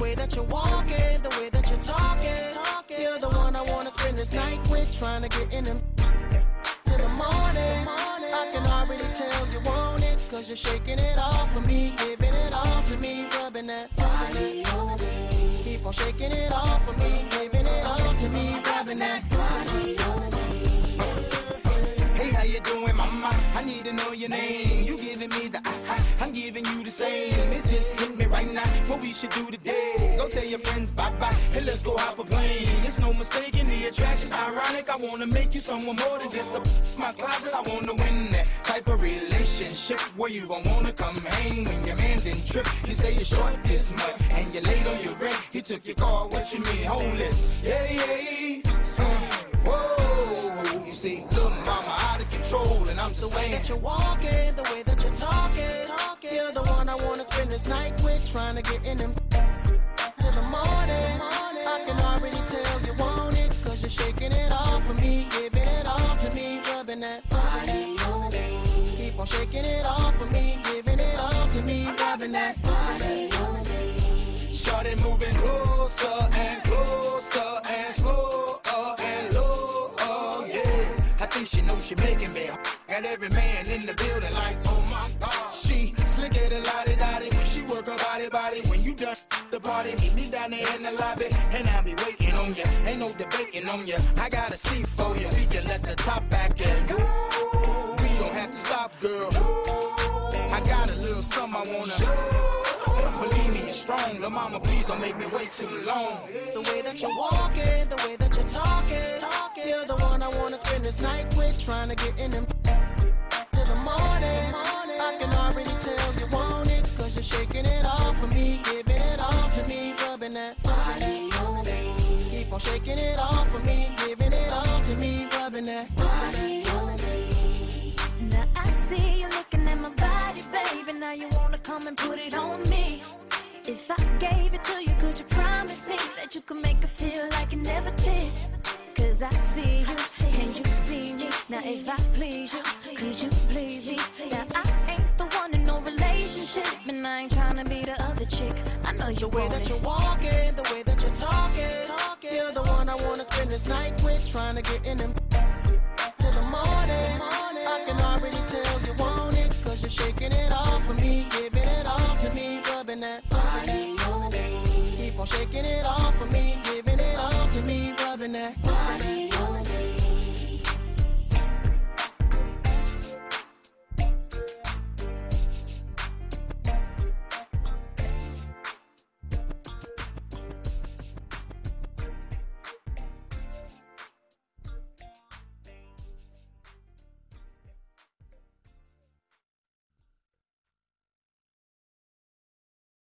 way that you're walking, the way that you're talking. You're the one I wanna spend this night with, trying to get in them till the morning. I can already tell you want it, cause you're shaking it off for me, giving it all to me, rubbing that body on me. Keep on shaking it off for me, giving it all to me, rubbing that body on me. Hey, how you doing, mama? I need to know your name. You giving me the ah, ah, I'm giving you the same. It just hit me right now. What we should do today? Tell your friends bye bye. Hey, let's go hop a plane. It's no mistake in the attraction's ironic. I wanna make you someone more than just a my closet. I wanna win that type of relationship where you don't wanna come hang when your man didn't trip. You say you're short this much and you're late on your rent. He took your car. What you mean, homeless? Yeah, yeah. Uh, whoa. You see, little mama out of control, and I'm just The way saying. that you're walking, the way that you're talking, talking. You're the one I wanna spend this night with, trying to get in them till the morning. I can already tell you want it, cause you're shaking it off for me, giving it all to me, rubbing that body on me. Keep on shaking it off for me, giving it all to me, rubbing that body on me. Started moving closer and closer and slower and lower, yeah. I think she knows she making me. Got every man in the building like, oh my god. She slicker than lottie dottie when she work her body body. When you done the party, meet me down there in the lobby, and I'll be waiting on ya. Ain't no debating on ya. I got a seat for you. We can let the top back and go. We don't have to stop, girl. I got a little something I wanna. Believe me, it's strong. La mama, please don't make me wait too long. The way that you're walking, the way that you're talking, talking. You're the one I wanna spend this night with, trying to get in them till the morning. I can already tell that body on me. Keep on shaking it off for me, giving it all to me, rubbing that body on me. Now I see you looking at my body, baby. Now you wanna come and put it on me. If I gave it to you, could you promise me that you could make it feel like it never did? Cause I see you, can you see me? Now if I please you, and I ain't trying to be the other chick. I know you The way that it. you're walking, the way that you're talking, talking. You're the one I wanna spend this night with, trying to get in them till the morning. I can already tell you want it, cause you're shaking it off for me, giving it all to me, rubbing that body on me. Keep on shaking it off for me, giving it all to me, rubbing that body